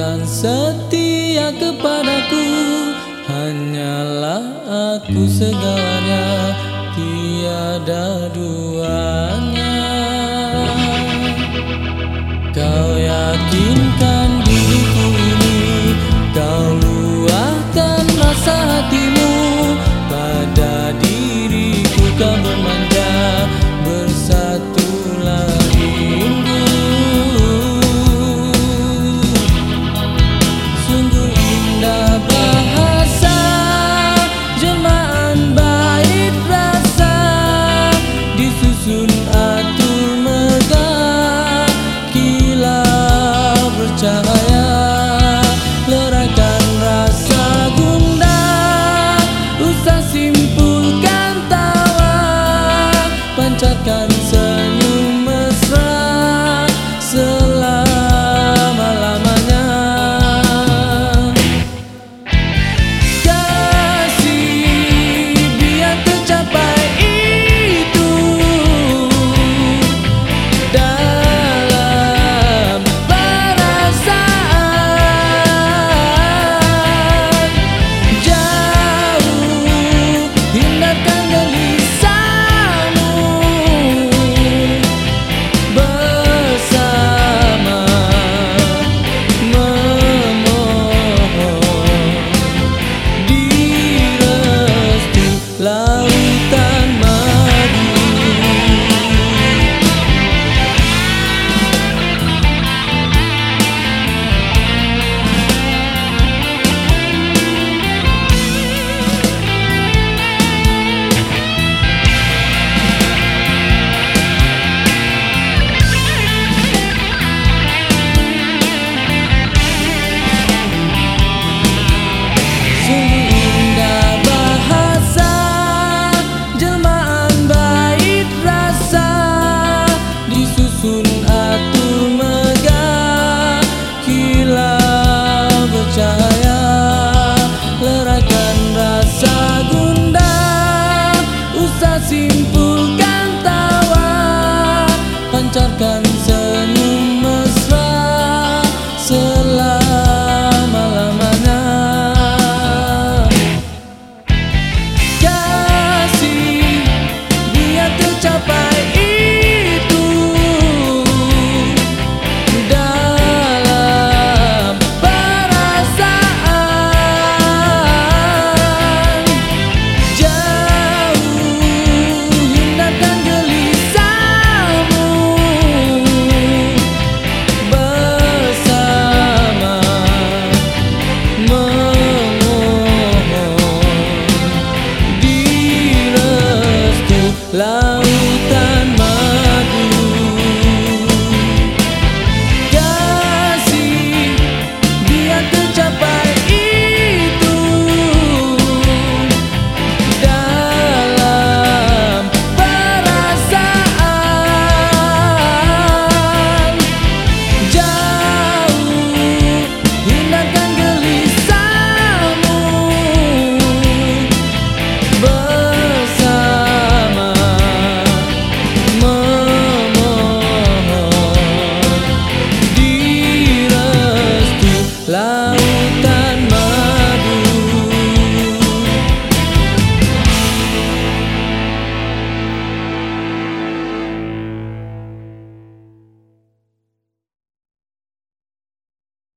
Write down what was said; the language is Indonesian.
akan setia kepadaku. Hanyalah aku segalanya Tiada duanya.